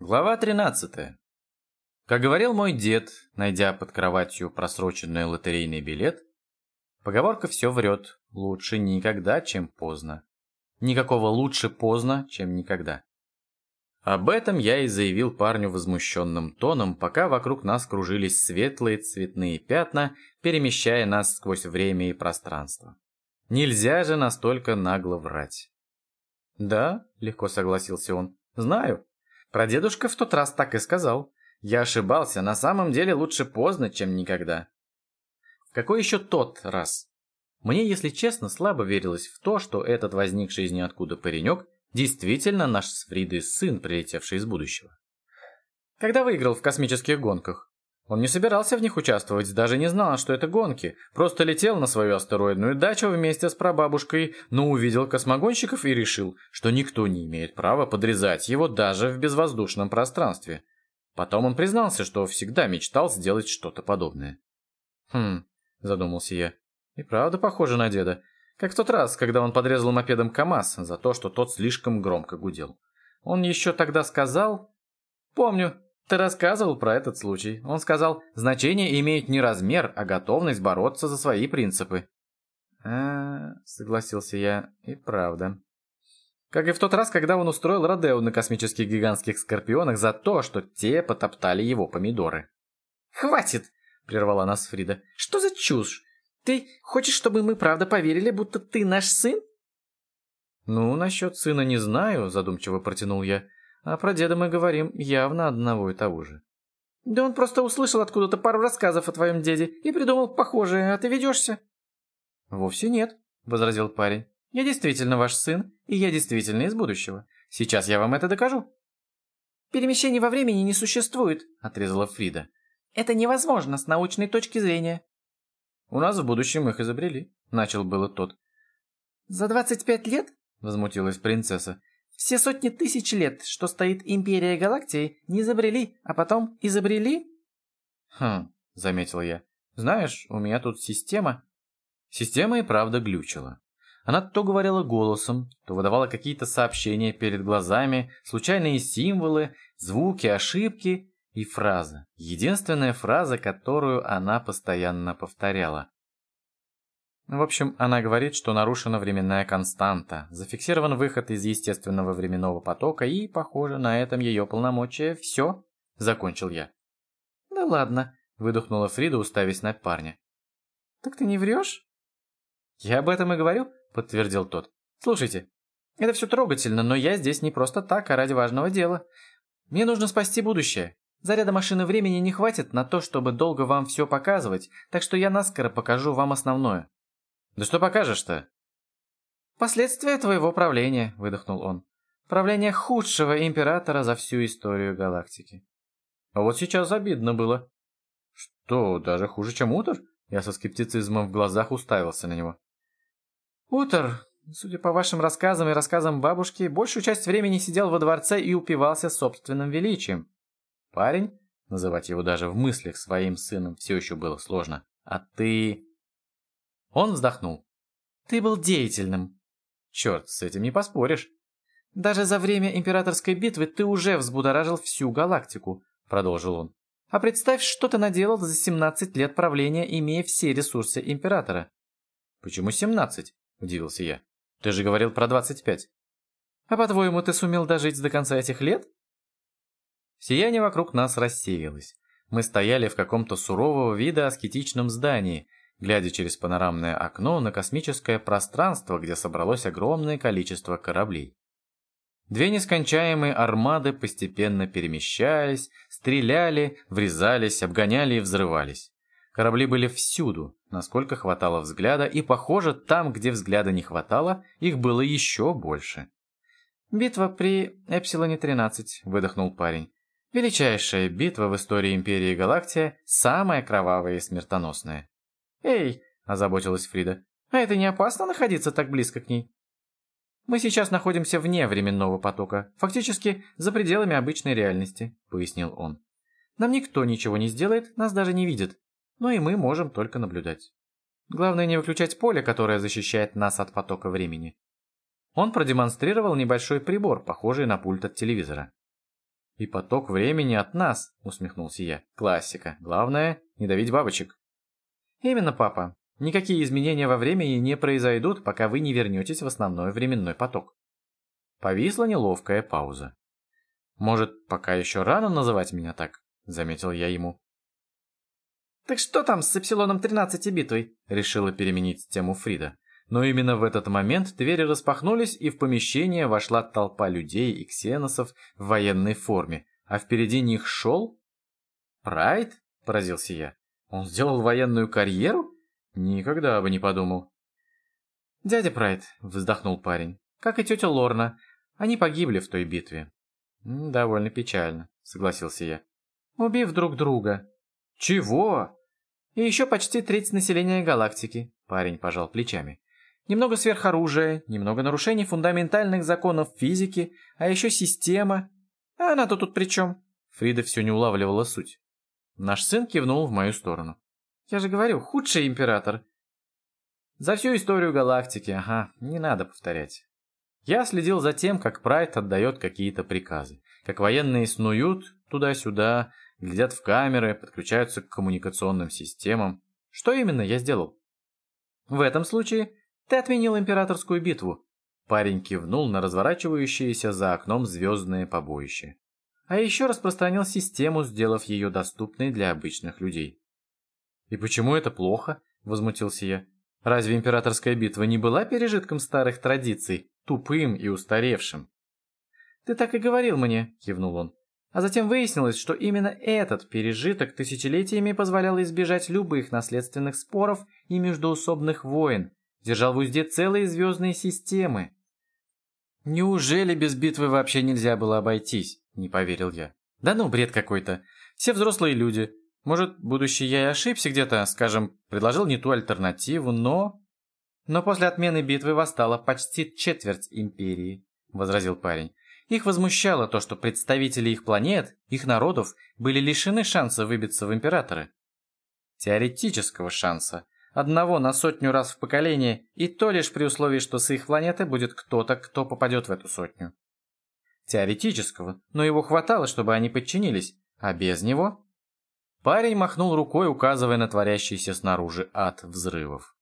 Глава 13. Как говорил мой дед, найдя под кроватью просроченный лотерейный билет, поговорка «все врет» лучше никогда, чем поздно. Никакого лучше поздно, чем никогда. Об этом я и заявил парню возмущенным тоном, пока вокруг нас кружились светлые цветные пятна, перемещая нас сквозь время и пространство. Нельзя же настолько нагло врать. «Да», — легко согласился он, — «знаю, Прадедушка в тот раз так и сказал. Я ошибался, на самом деле лучше поздно, чем никогда. Какой еще тот раз? Мне, если честно, слабо верилось в то, что этот возникший из ниоткуда паренек действительно наш с Фридой сын, прилетевший из будущего. Когда выиграл в космических гонках? Он не собирался в них участвовать, даже не знал, что это гонки. Просто летел на свою астероидную дачу вместе с прабабушкой, но увидел космогонщиков и решил, что никто не имеет права подрезать его даже в безвоздушном пространстве. Потом он признался, что всегда мечтал сделать что-то подобное. «Хм», — задумался я, — «и правда похоже на деда. Как в тот раз, когда он подрезал мопедом КамАЗ за то, что тот слишком громко гудел. Он еще тогда сказал...» «Помню», ты рассказывал про этот случай. Он сказал, значение имеет не размер, а готовность бороться за свои принципы. А, согласился я, и правда. Как и в тот раз, когда он устроил Родео на космических гигантских скорпионах за то, что те потоптали его помидоры. «Хватит!» — прервала нас Фрида. «Что за чушь? Ты хочешь, чтобы мы правда поверили, будто ты наш сын?» «Ну, насчет сына не знаю», — задумчиво протянул я. А про деда мы говорим явно одного и того же. Да он просто услышал откуда-то пару рассказов о твоем деде и придумал похожее, а ты ведешься. Вовсе нет, возразил парень. Я действительно ваш сын, и я действительно из будущего. Сейчас я вам это докажу. Перемещений во времени не существует, отрезала Фрида. Это невозможно с научной точки зрения. У нас в будущем их изобрели, начал было тот. За двадцать пять лет, возмутилась принцесса, все сотни тысяч лет, что стоит Империя Галактии, не изобрели, а потом изобрели? Хм, заметил я. Знаешь, у меня тут система. Система и правда глючила. Она то говорила голосом, то выдавала какие-то сообщения перед глазами, случайные символы, звуки, ошибки и фразы. Единственная фраза, которую она постоянно повторяла. В общем, она говорит, что нарушена временная константа, зафиксирован выход из естественного временного потока и, похоже, на этом ее полномочия все, закончил я. Да ладно, выдохнула Фрида, уставясь на парня. Так ты не врешь? Я об этом и говорю, подтвердил тот. Слушайте, это все трогательно, но я здесь не просто так, а ради важного дела. Мне нужно спасти будущее. Заряда машины времени не хватит на то, чтобы долго вам все показывать, так что я наскоро покажу вам основное. «Да что покажешь-то?» «Последствия твоего правления», — выдохнул он. «Правление худшего императора за всю историю галактики». А вот сейчас обидно было. «Что, даже хуже, чем Утор?» Я со скептицизмом в глазах уставился на него. «Утор, судя по вашим рассказам и рассказам бабушки, большую часть времени сидел во дворце и упивался собственным величием. Парень, называть его даже в мыслях своим сыном все еще было сложно, а ты...» Он вздохнул. «Ты был деятельным». «Черт, с этим не поспоришь». «Даже за время императорской битвы ты уже взбудоражил всю галактику», — продолжил он. «А представь, что ты наделал за 17 лет правления, имея все ресурсы императора». «Почему 17?» — удивился я. «Ты же говорил про 25». «А по-твоему, ты сумел дожить до конца этих лет?» Сияние вокруг нас рассеялось. Мы стояли в каком-то сурового вида аскетичном здании, глядя через панорамное окно на космическое пространство, где собралось огромное количество кораблей. Две нескончаемые армады постепенно перемещались, стреляли, врезались, обгоняли и взрывались. Корабли были всюду, насколько хватало взгляда, и, похоже, там, где взгляда не хватало, их было еще больше. «Битва при Эпсилоне-13», — выдохнул парень. «Величайшая битва в истории Империи Галактия, самая кровавая и смертоносная. «Эй!» – озаботилась Фрида. «А это не опасно находиться так близко к ней?» «Мы сейчас находимся вне временного потока, фактически за пределами обычной реальности», – пояснил он. «Нам никто ничего не сделает, нас даже не видит, но и мы можем только наблюдать. Главное не выключать поле, которое защищает нас от потока времени». Он продемонстрировал небольшой прибор, похожий на пульт от телевизора. И поток времени от нас, усмехнулся я. Классика. Главное, не давить бабочек. Именно, папа. Никакие изменения во времени не произойдут, пока вы не вернетесь в основной временной поток. Повисла неловкая пауза. «Может, пока еще рано называть меня так?» — заметил я ему. «Так что там с Эпсилоном 13 битвой?» — решила переменить тему Фрида. Но именно в этот момент двери распахнулись, и в помещение вошла толпа людей и ксеносов в военной форме, а впереди них шел... «Прайд?» — поразился я. «Он сделал военную карьеру? Никогда бы не подумал». «Дядя Прайд», — вздохнул парень, — «как и тетя Лорна. Они погибли в той битве». «Довольно печально», — согласился я. «Убив друг друга». «Чего?» «И еще почти треть населения галактики», — парень пожал плечами. Немного сверхоружия, немного нарушений фундаментальных законов физики, а еще система. А она-то тут при чем? Фрида все не улавливала суть. Наш сын кивнул в мою сторону. Я же говорю, худший император. За всю историю галактики, ага, не надо повторять. Я следил за тем, как Прайд отдает какие-то приказы, как военные снуют туда-сюда, глядят в камеры, подключаются к коммуникационным системам. Что именно я сделал? В этом случае ты отменил императорскую битву. Парень кивнул на разворачивающееся за окном звездное побоище. А еще распространил систему, сделав ее доступной для обычных людей. «И почему это плохо?» – возмутился я. «Разве императорская битва не была пережитком старых традиций, тупым и устаревшим?» «Ты так и говорил мне», – кивнул он. А затем выяснилось, что именно этот пережиток тысячелетиями позволял избежать любых наследственных споров и междоусобных войн, держал в узде целые звездные системы. Неужели без битвы вообще нельзя было обойтись? Не поверил я. Да ну, бред какой-то. Все взрослые люди. Может, будущий я и ошибся где-то, скажем, предложил не ту альтернативу, но... Но после отмены битвы восстала почти четверть империи, возразил парень. Их возмущало то, что представители их планет, их народов, были лишены шанса выбиться в императоры. Теоретического шанса, одного на сотню раз в поколение, и то лишь при условии, что с их планеты будет кто-то, кто попадет в эту сотню. Теоретического, но его хватало, чтобы они подчинились, а без него... Парень махнул рукой, указывая на творящийся снаружи ад взрывов.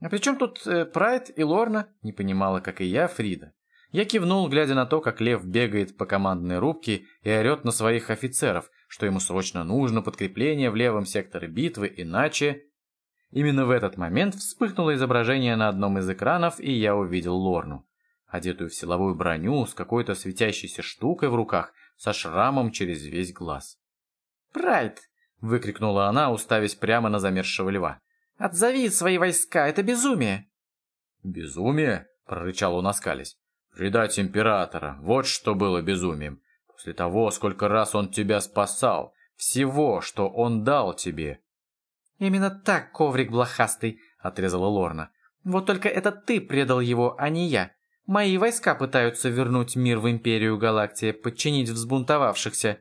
«А при чем тут э, Прайд и Лорна?» — не понимала, как и я, Фрида. Я кивнул, глядя на то, как лев бегает по командной рубке и орет на своих офицеров, что ему срочно нужно подкрепление в левом секторе битвы, иначе... Именно в этот момент вспыхнуло изображение на одном из экранов, и я увидел Лорну, одетую в силовую броню с какой-то светящейся штукой в руках, со шрамом через весь глаз. «Прайд!» — выкрикнула она, уставясь прямо на замерзшего льва. «Отзови свои войска, это безумие!» «Безумие?» — прорычал он, оскались. «Предать императора, вот что было безумием. После того, сколько раз он тебя спасал, всего, что он дал тебе, «Именно так, коврик блохастый», — отрезала Лорна. «Вот только это ты предал его, а не я. Мои войска пытаются вернуть мир в Империю Галактия, подчинить взбунтовавшихся».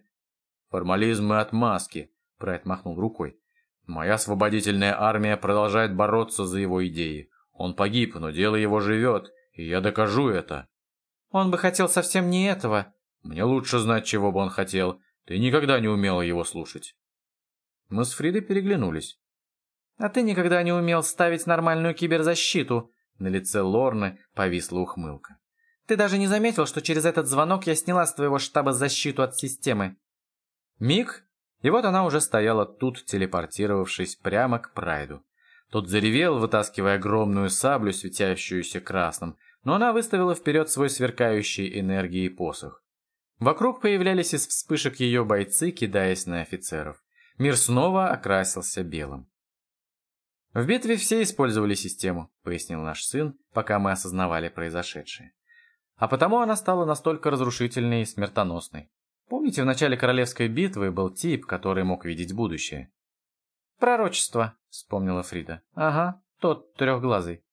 «Формализм и отмазки», — Прайд махнул рукой. «Моя освободительная армия продолжает бороться за его идеи. Он погиб, но дело его живет, и я докажу это». «Он бы хотел совсем не этого». «Мне лучше знать, чего бы он хотел. Ты никогда не умела его слушать». Мы с Фридой переглянулись. А ты никогда не умел ставить нормальную киберзащиту. На лице Лорны повисла ухмылка. Ты даже не заметил, что через этот звонок я сняла с твоего штаба защиту от системы. Миг, и вот она уже стояла тут, телепортировавшись прямо к Прайду. Тот заревел, вытаскивая огромную саблю, светящуюся красным, но она выставила вперед свой сверкающий энергией посох. Вокруг появлялись из вспышек ее бойцы, кидаясь на офицеров. Мир снова окрасился белым. «В битве все использовали систему», — пояснил наш сын, пока мы осознавали произошедшее. А потому она стала настолько разрушительной и смертоносной. Помните, в начале Королевской битвы был тип, который мог видеть будущее? «Пророчество», — вспомнила Фрида. «Ага, тот трехглазый».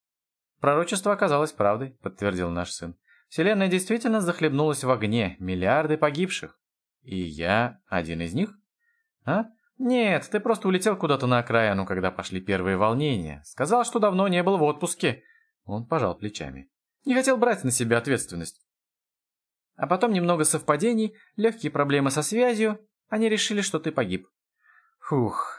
«Пророчество оказалось правдой», — подтвердил наш сын. «Вселенная действительно захлебнулась в огне, миллиарды погибших. И я один из них? А? «Нет, ты просто улетел куда-то на окраину, когда пошли первые волнения. Сказал, что давно не был в отпуске». Он пожал плечами. «Не хотел брать на себя ответственность». А потом немного совпадений, легкие проблемы со связью. Они решили, что ты погиб. Фух.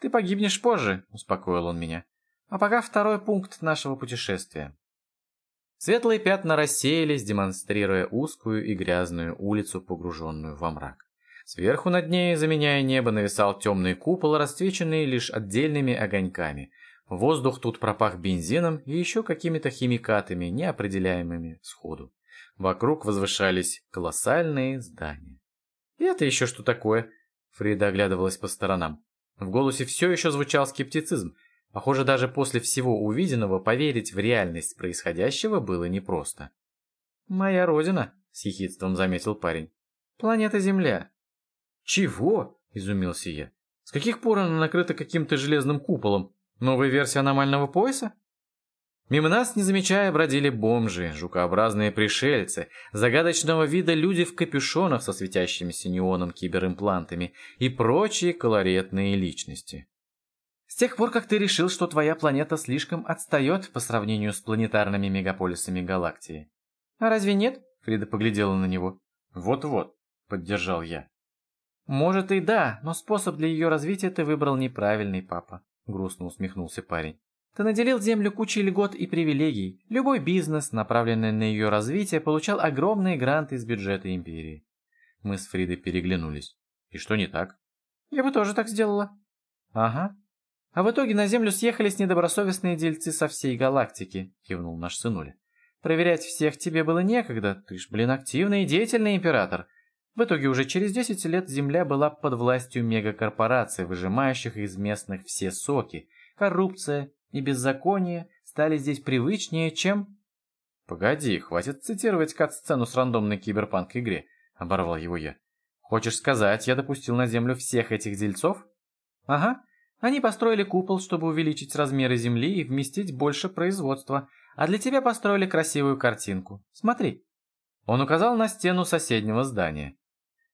Ты погибнешь позже, успокоил он меня. А пока второй пункт нашего путешествия. Светлые пятна рассеялись, демонстрируя узкую и грязную улицу, погруженную во мрак. Сверху над ней, заменяя небо, нависал темный купол, расцвеченный лишь отдельными огоньками. Воздух тут пропах бензином и еще какими-то химикатами, неопределяемыми сходу. Вокруг возвышались колоссальные здания. «И это еще что такое?» Фрида оглядывалась по сторонам. В голосе все еще звучал скептицизм. Похоже, даже после всего увиденного поверить в реальность происходящего было непросто. «Моя родина», — с ехидством заметил парень. «Планета Земля». «Чего?» — изумился я. «С каких пор она накрыта каким-то железным куполом? Новая версия аномального пояса?» Мимо нас, не замечая, бродили бомжи, жукообразные пришельцы, загадочного вида люди в капюшонах со светящимися неоном киберимплантами и прочие колоретные личности. С тех пор, как ты решил, что твоя планета слишком отстает по сравнению с планетарными мегаполисами галактии. А разве нет? Фрида поглядела на него. Вот-вот, поддержал я. Может и да, но способ для ее развития ты выбрал неправильный, папа, грустно усмехнулся парень. Ты наделил Землю кучей льгот и привилегий. Любой бизнес, направленный на ее развитие, получал огромные гранты из бюджета Империи. Мы с Фридой переглянулись. И что не так? Я бы тоже так сделала. Ага, а в итоге на Землю съехались недобросовестные дельцы со всей галактики, кивнул наш сынуля. Проверять всех тебе было некогда, ты ж, блин, активный и деятельный император. В итоге уже через 10 лет Земля была под властью мегакорпораций, выжимающих из местных все соки. Коррупция и беззаконие стали здесь привычнее, чем... Погоди, хватит цитировать кат-сцену с рандомной киберпанк-игре, оборвал его я. Хочешь сказать, я допустил на Землю всех этих дельцов? Ага, они построили купол, чтобы увеличить размеры земли и вместить больше производства, а для тебя построили красивую картинку. Смотри. Он указал на стену соседнего здания.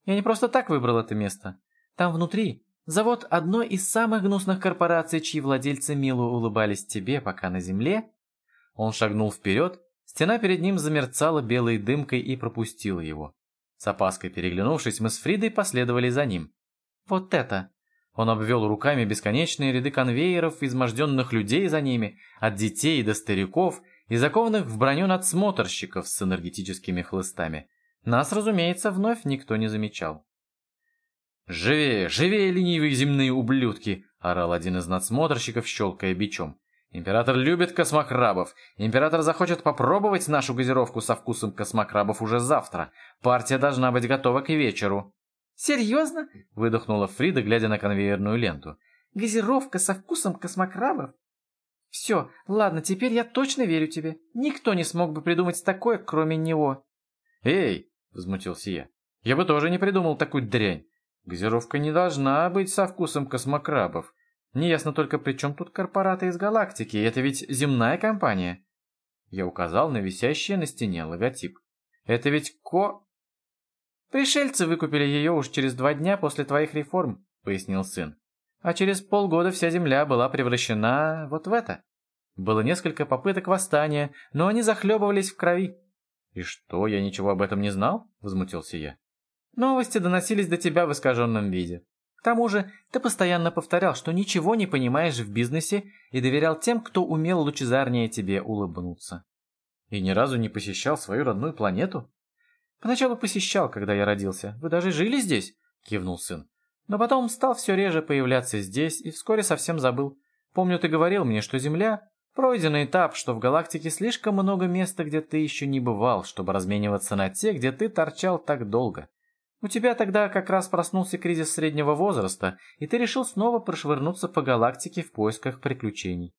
Я не просто так выбрал это место. Там внутри завод одной из самых гнусных корпораций, чьи владельцы мило улыбались тебе, пока на земле. Он шагнул вперед, стена перед ним замерцала белой дымкой и пропустила его. С опаской переглянувшись, мы с Фридой последовали за ним. Вот это он обвел руками бесконечные ряды конвейеров, изможденных людей за ними, от детей до стариков и закованных в броню надсмотрщиков с энергетическими хлыстами. Нас, разумеется, вновь никто не замечал. «Живее, живее, ленивые земные ублюдки!» — орал один из надсмотрщиков, щелкая бичом. «Император любит космокрабов. Император захочет попробовать нашу газировку со вкусом космокрабов уже завтра. Партия должна быть готова к вечеру». «Серьезно?» – выдохнула Фрида, глядя на конвейерную ленту. «Газировка со вкусом космокрабов?» «Все, ладно, теперь я точно верю тебе. Никто не смог бы придумать такое, кроме него». «Эй!» – возмутился я. «Я бы тоже не придумал такую дрянь. Газировка не должна быть со вкусом космокрабов. Неясно только, при чем тут корпораты из галактики. Это ведь земная компания». Я указал на висящий на стене логотип. «Это ведь Ко...» «Пришельцы выкупили ее уж через два дня после твоих реформ», — пояснил сын. «А через полгода вся земля была превращена вот в это. Было несколько попыток восстания, но они захлебывались в крови». «И что, я ничего об этом не знал?» — возмутился я. «Новости доносились до тебя в искаженном виде. К тому же ты постоянно повторял, что ничего не понимаешь в бизнесе и доверял тем, кто умел лучезарнее тебе улыбнуться». «И ни разу не посещал свою родную планету?» Поначалу посещал, когда я родился. Вы даже жили здесь?» — кивнул сын. «Но потом стал все реже появляться здесь и вскоре совсем забыл. Помню, ты говорил мне, что Земля — пройденный этап, что в галактике слишком много места, где ты еще не бывал, чтобы размениваться на те, где ты торчал так долго. У тебя тогда как раз проснулся кризис среднего возраста, и ты решил снова прошвырнуться по галактике в поисках приключений».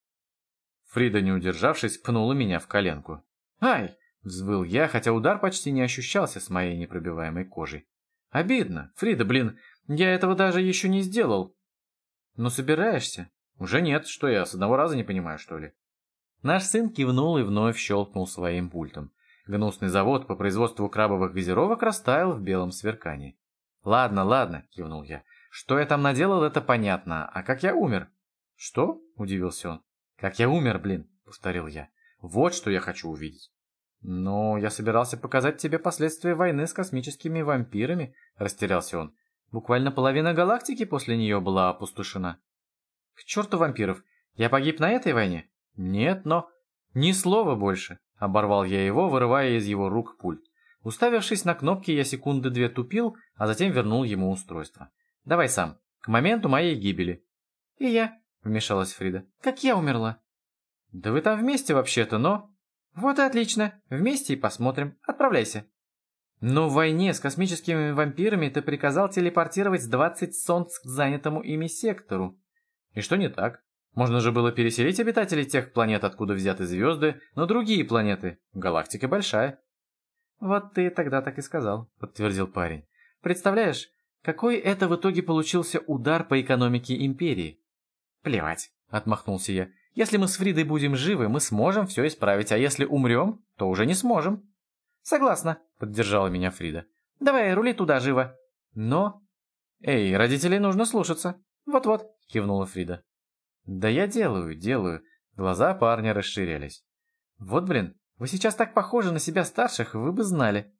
Фрида, не удержавшись, пнула меня в коленку. «Ай!» Взвыл я, хотя удар почти не ощущался с моей непробиваемой кожей. Обидно. Фрида, блин, я этого даже еще не сделал. Ну собираешься? Уже нет, что я, с одного раза не понимаю, что ли? Наш сын кивнул и вновь щелкнул своим пультом. Гнусный завод по производству крабовых газировок растаял в белом сверкании. «Ладно, ладно», — кивнул я. «Что я там наделал, это понятно. А как я умер?» «Что?» — удивился он. «Как я умер, блин», — повторил я. «Вот что я хочу увидеть». «Ну, я собирался показать тебе последствия войны с космическими вампирами», — растерялся он. «Буквально половина галактики после нее была опустошена». «К черту вампиров! Я погиб на этой войне?» «Нет, но...» «Ни слова больше!» — оборвал я его, вырывая из его рук пульт. Уставившись на кнопки, я секунды две тупил, а затем вернул ему устройство. «Давай сам. К моменту моей гибели». «И я», — вмешалась Фрида. «Как я умерла?» «Да вы там вместе вообще-то, но...» «Вот и отлично. Вместе и посмотрим. Отправляйся». «Но в войне с космическими вампирами ты приказал телепортировать 20 солнц к занятому ими сектору. И что не так? Можно же было переселить обитателей тех планет, откуда взяты звезды, на другие планеты. Галактика большая». «Вот ты тогда так и сказал», — подтвердил парень. «Представляешь, какой это в итоге получился удар по экономике Империи?» «Плевать», — отмахнулся я. Если мы с Фридой будем живы, мы сможем все исправить, а если умрем, то уже не сможем. Согласна, поддержала меня Фрида. Давай, рули туда живо. Но... Эй, родителей нужно слушаться. Вот-вот, кивнула Фрида. Да я делаю, делаю. Глаза парня расширялись. Вот, блин, вы сейчас так похожи на себя старших, вы бы знали.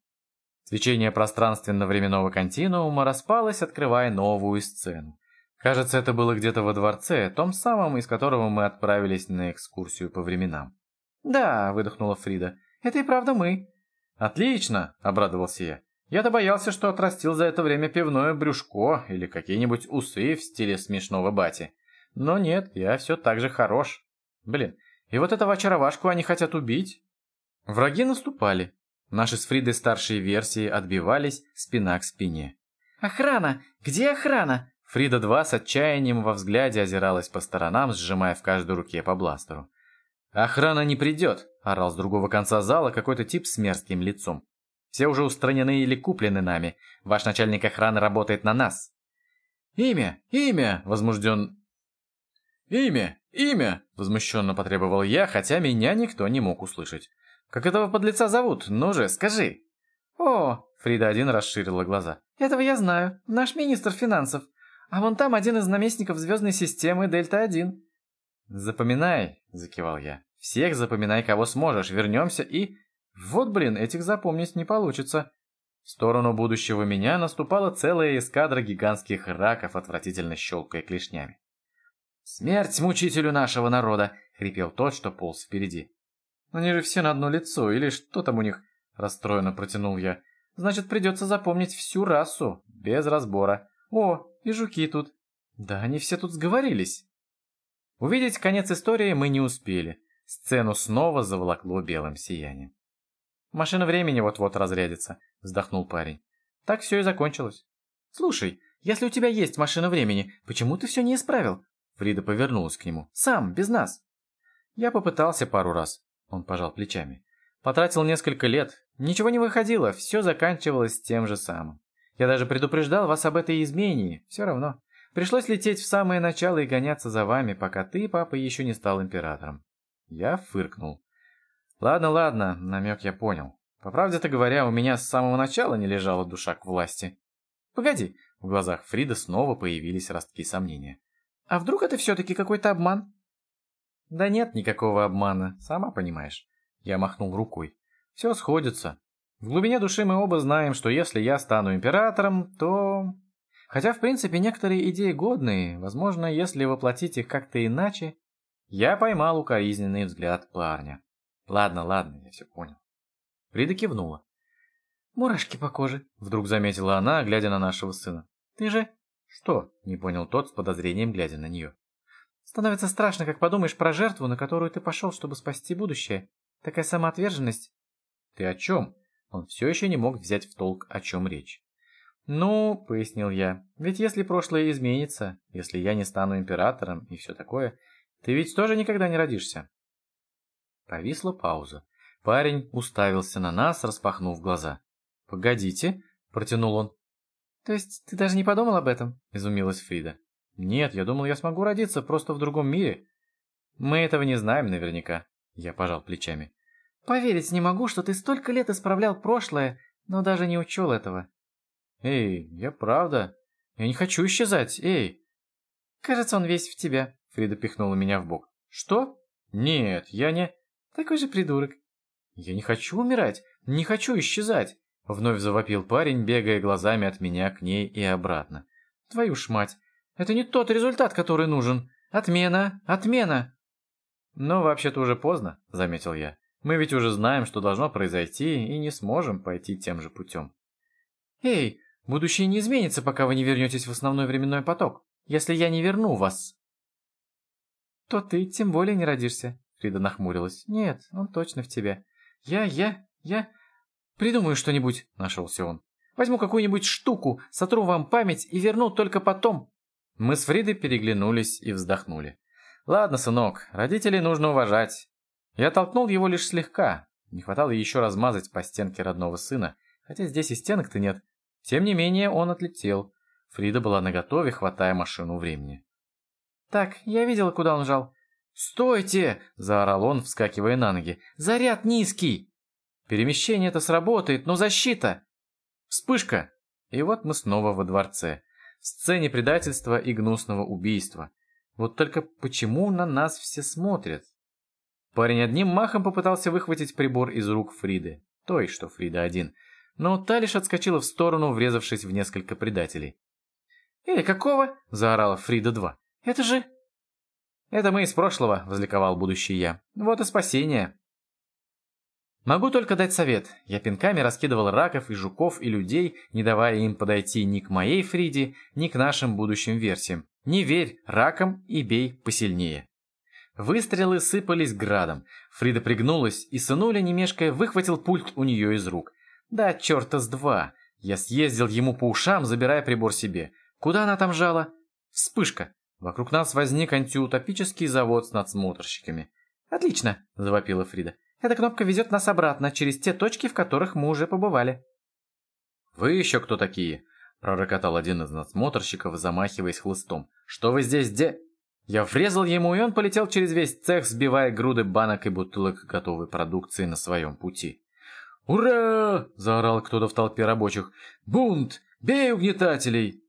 Свечение пространственно-временного континуума распалось, открывая новую сцену. Кажется, это было где-то во дворце, том самом, из которого мы отправились на экскурсию по временам. «Да», — выдохнула Фрида, — «это и правда мы». «Отлично», — обрадовался я. «Я-то боялся, что отрастил за это время пивное брюшко или какие-нибудь усы в стиле смешного бати. Но нет, я все так же хорош. Блин, и вот этого очаровашку они хотят убить?» Враги наступали. Наши с Фридой старшие версии отбивались спина к спине. «Охрана! Где охрана?» Фрида-2 с отчаянием во взгляде озиралась по сторонам, сжимая в каждой руке по бластеру. «Охрана не придет!» – орал с другого конца зала какой-то тип с мерзким лицом. «Все уже устранены или куплены нами. Ваш начальник охраны работает на нас». «Имя! Имя!» – возмужден... «Имя! Имя!» – возмущенно потребовал я, хотя меня никто не мог услышать. «Как этого подлеца зовут? Ну же, скажи!» «О!» – Фрида один расширила глаза. «Этого я знаю. Наш министр финансов. А вон там один из наместников звездной системы Дельта-1. Запоминай, закивал я. Всех запоминай, кого сможешь. Вернемся и... Вот, блин, этих запомнить не получится. В сторону будущего меня наступала целая эскадра гигантских раков, отвратительно щелкая клешнями. «Смерть мучителю нашего народа!» — хрипел тот, что полз впереди. «Они же все на одно лицо, или что там у них?» — расстроенно протянул я. «Значит, придется запомнить всю расу, без разбора. О, и жуки тут. Да они все тут сговорились. Увидеть конец истории мы не успели. Сцену снова заволокло белым сиянием. «Машина времени вот-вот разрядится», — вздохнул парень. Так все и закончилось. «Слушай, если у тебя есть машина времени, почему ты все не исправил?» Фрида повернулась к нему. «Сам, без нас». Я попытался пару раз. Он пожал плечами. Потратил несколько лет. Ничего не выходило, все заканчивалось тем же самым. Я даже предупреждал вас об этой измене. Все равно. Пришлось лететь в самое начало и гоняться за вами, пока ты, папа, еще не стал императором. Я фыркнул. Ладно, ладно, намек я понял. По правде-то говоря, у меня с самого начала не лежала душа к власти. Погоди, в глазах Фрида снова появились ростки сомнения. А вдруг это все-таки какой-то обман? Да нет никакого обмана, сама понимаешь. Я махнул рукой. Все сходится. В глубине души мы оба знаем, что если я стану императором, то... Хотя, в принципе, некоторые идеи годные, возможно, если воплотить их как-то иначе... Я поймал укоризненный взгляд парня. Ладно, ладно, я все понял. Фрида кивнула. «Мурашки по коже», — вдруг заметила она, глядя на нашего сына. «Ты же...» «Что?» — не понял тот с подозрением, глядя на нее. «Становится страшно, как подумаешь про жертву, на которую ты пошел, чтобы спасти будущее. Такая самоотверженность». «Ты о чем?» Он все еще не мог взять в толк, о чем речь. «Ну, — пояснил я, — ведь если прошлое изменится, если я не стану императором и все такое, ты ведь тоже никогда не родишься». Повисла пауза. Парень уставился на нас, распахнув глаза. «Погодите», — протянул он. «То есть ты даже не подумал об этом?» — изумилась Фрида. «Нет, я думал, я смогу родиться просто в другом мире». «Мы этого не знаем наверняка», — я пожал плечами. Поверить не могу, что ты столько лет исправлял прошлое, но даже не учел этого. Эй, я правда. Я не хочу исчезать, эй. Кажется, он весь в тебя. Фрида пихнула меня в бок. Что? Нет, я не... Такой же придурок. «Я не хочу умирать, не хочу исчезать!» Вновь завопил парень, бегая глазами от меня к ней и обратно. «Твою ж мать! Это не тот результат, который нужен! Отмена! Отмена!» «Но вообще-то уже поздно», — заметил я. «Мы ведь уже знаем, что должно произойти, и не сможем пойти тем же путем». «Эй, будущее не изменится, пока вы не вернетесь в основной временной поток. Если я не верну вас...» «То ты тем более не родишься», — Фрида нахмурилась. «Нет, он точно в тебя. Я, я, я... Придумаю что-нибудь», — нашелся он. «Возьму какую-нибудь штуку, сотру вам память и верну только потом». Мы с Фридой переглянулись и вздохнули. «Ладно, сынок, родителей нужно уважать». Я толкнул его лишь слегка. Не хватало еще размазать по стенке родного сына, хотя здесь и стенок-то нет. Тем не менее, он отлетел. Фрида была наготове, хватая машину времени. «Так, я видела, куда он жал». «Стойте!» – заорал он, вскакивая на ноги. «Заряд низкий!» «Перемещение это сработает, но защита!» Вспышка! И вот мы снова во дворце. В сцене предательства и гнусного убийства. Вот только почему на нас все смотрят? Парень одним махом попытался выхватить прибор из рук Фриды. Той, что Фрида один. Но та лишь отскочила в сторону, врезавшись в несколько предателей. «Эй, какого?» – заорала Фрида-2. «Это же...» «Это мы из прошлого», – возликовал будущий я. «Вот и спасение». Могу только дать совет. Я пинками раскидывал раков и жуков и людей, не давая им подойти ни к моей Фриде, ни к нашим будущим версиям. Не верь ракам и бей посильнее. Выстрелы сыпались градом. Фрида пригнулась, и сынуля, не мешкая, выхватил пульт у нее из рук. Да, черта с два. Я съездил ему по ушам, забирая прибор себе. Куда она там жала? Вспышка. Вокруг нас возник антиутопический завод с надсмотрщиками. «Отлично!» – завопила Фрида. «Эта кнопка везет нас обратно, через те точки, в которых мы уже побывали». «Вы еще кто такие?» – пророкотал один из надсмотрщиков, замахиваясь хлыстом. «Что вы здесь де...» Я врезал ему, и он полетел через весь цех, сбивая груды банок и бутылок готовой продукции на своем пути. «Ура!» – заорал кто-то в толпе рабочих. «Бунт! Бей угнетателей!»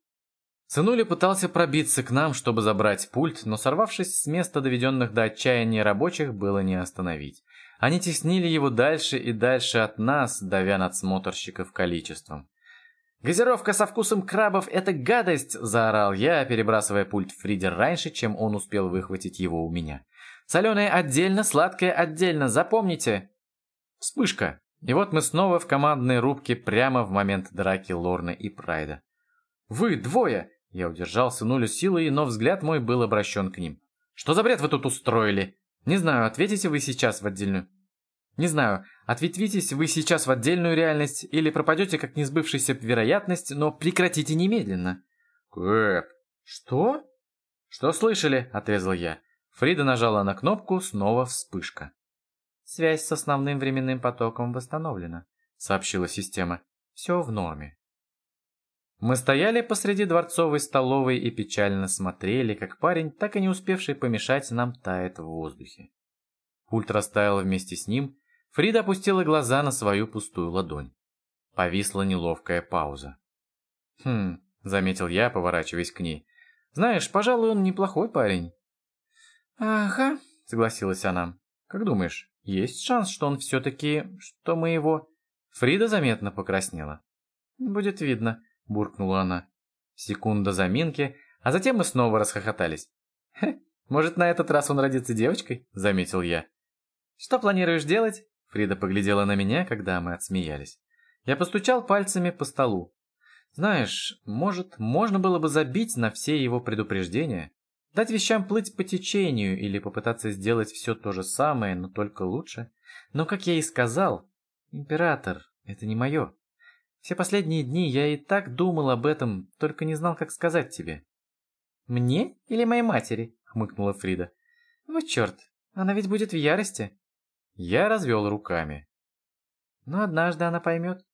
Сынуля пытался пробиться к нам, чтобы забрать пульт, но сорвавшись с места доведенных до отчаяния рабочих, было не остановить. Они теснили его дальше и дальше от нас, давя надсмотрщиков количеством. «Газировка со вкусом крабов — это гадость!» — заорал я, перебрасывая пульт Фридер раньше, чем он успел выхватить его у меня. «Соленое отдельно, сладкое отдельно, запомните!» Вспышка. И вот мы снова в командной рубке прямо в момент драки Лорны и Прайда. «Вы двое!» Я удержал сынулю силой, но взгляд мой был обращен к ним. «Что за бред вы тут устроили? Не знаю, ответите вы сейчас в отдельную...» «Не знаю, ответвитесь вы сейчас в отдельную реальность или пропадете как несбывшаяся вероятность, но прекратите немедленно». «Кэп!» «Что?» «Что слышали?» – отрезал я. Фрида нажала на кнопку, снова вспышка. «Связь с основным временным потоком восстановлена», – сообщила система. «Все в норме». Мы стояли посреди дворцовой столовой и печально смотрели, как парень, так и не успевший помешать нам, тает в воздухе. Пульт растаял вместе с ним, Фрида опустила глаза на свою пустую ладонь. Повисла неловкая пауза. «Хм», — заметил я, поворачиваясь к ней. «Знаешь, пожалуй, он неплохой парень». «Ага», — согласилась она. «Как думаешь, есть шанс, что он все-таки... что мы его...» Фрида заметно покраснела. «Будет видно», буркнула она. Секунда заминки, а затем мы снова расхохотались. может, на этот раз он родится девочкой?» – заметил я. «Что планируешь делать?» Фрида поглядела на меня, когда мы отсмеялись. Я постучал пальцами по столу. «Знаешь, может, можно было бы забить на все его предупреждения? Дать вещам плыть по течению или попытаться сделать все то же самое, но только лучше? Но, как я и сказал, император — это не мое. Все последние дни я и так думал об этом, только не знал, как сказать тебе. «Мне или моей матери?» — хмыкнула Фрида. «Вот черт, она ведь будет в ярости». Я развел руками. «Но однажды она поймет».